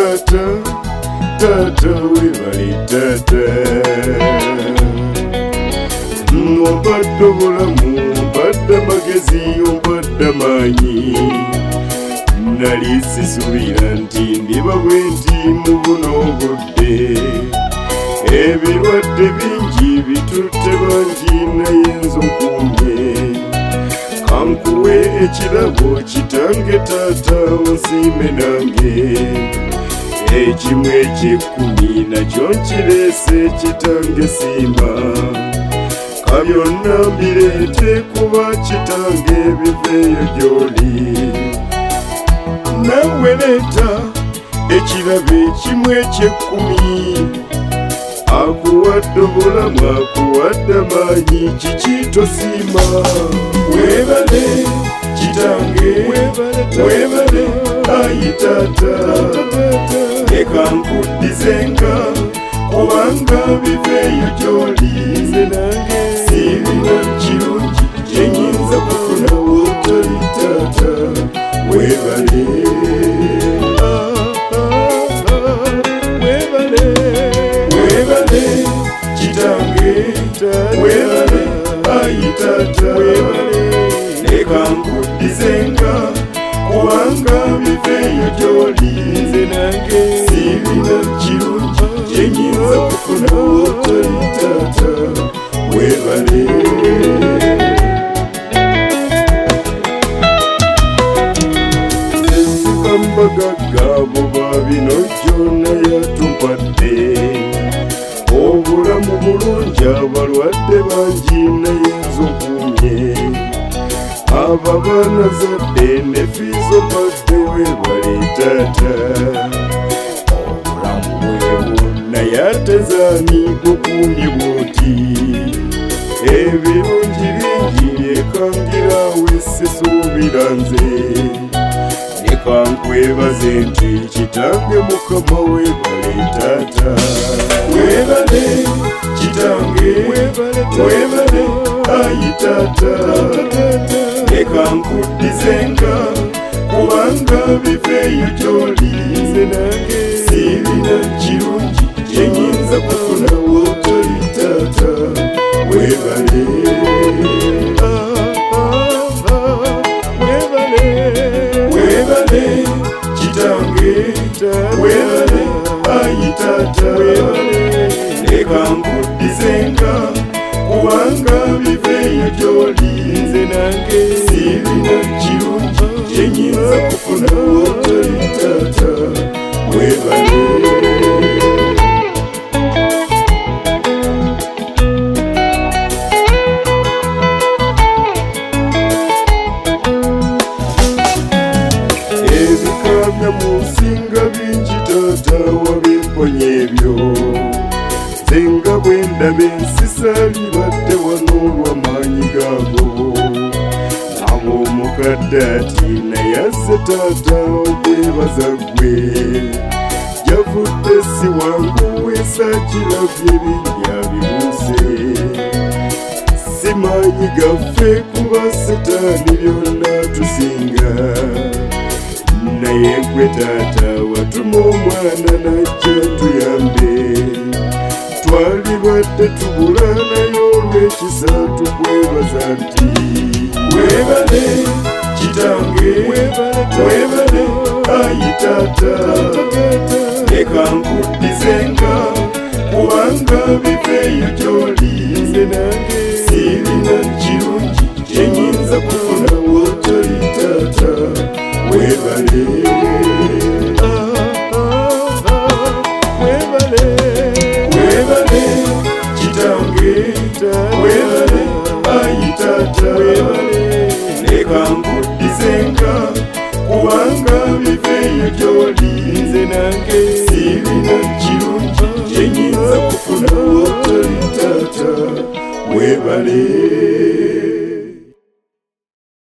tata tata webali tata ompadde obulamu ompadde amagezi ompadde amaanyi nali sisuubira nti ndiba bwe nti mu buno obudde ebirwadde bingi bitutte bangi naye nze okumye kankuwe ekirabo kitange taata onsiime nange. Ekimu ekyekumi nakyo nkireese kitange siima kabyonna mbireete kuba kitange biveeyo gy'oli nawe leeta ekirabo ekimu ekyekumi akuwadde obulamu akuwadde amaanyi kiki tosiima webale kitange webale ayi taata leka nkuddizenga kubanga biveeyo gy'oli siibina kirungi kyenyinza kufuna wotoli taata webale. Webale. Kitange webale ayi taata leka nkuddizenga kubanga biveeyo gy'oli sesibambagaggaabo babino gyona yatumpadde obulamu bulungi abalwadde bangi naye nzokumye ababaana zadde ne fiizo badde webale taata. Obulamu bwebu naye atezaani gukumye bwoti ebirungi bingi ekangirawe sisuubira nze leka nkwebaze nti kitange mukama webale taata webale kitange webale ayi taata leka nkuddizenga kubanga biveeyo gy'oli ayi taata leka nkuddizenga kubanga biveeyo gy'oli siibina kirungi kyenyinza kufuna wabimponya ebyo. Zenga bwe ndaba ensisaali badde wano olw'amaanyi gaago abo omukadde ati naye azze taata okwebaza ggwe javudde si wangu wesaakirabye bindya bibuuse. Simaanyi gaffe kuba setaani byonna tusinga naye gwe taata watuma omwana najja tuyambe. Twalibadde tubula naye olw'ekisa tukwebaza nti webale kitange webale ayi taata leka nkuddizenga kubanga biveeyo gy'oli siibina kirungi kyenyinza kufuna wotoli taata webale webale kitange webale ayi taata leka nkuddizenga kubanga biveeyo gy'oli siibina kirungi kyenyinza kufuna wotoli taata webale